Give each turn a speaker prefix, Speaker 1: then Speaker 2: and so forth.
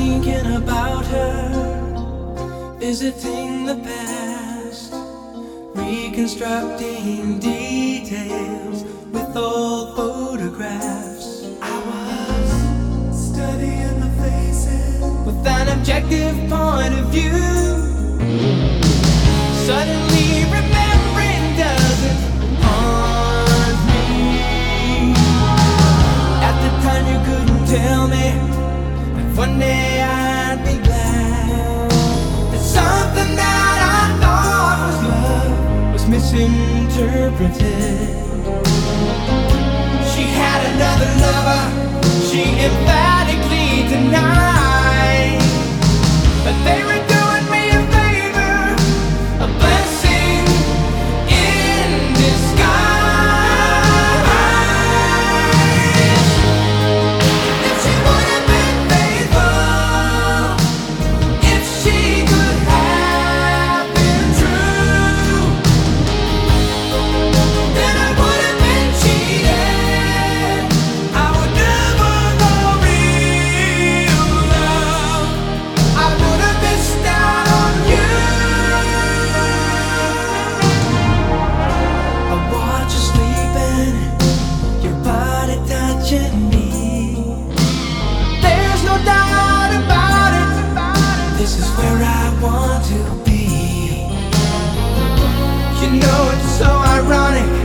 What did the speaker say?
Speaker 1: something about her, visiting the past, reconstructing details with old photographs. I was studying the faces with an objective point of view. Suddenly One day I'd be glad that something that I thought was love was misinterpreted. She had another lover. She in fact. know it's so ironic.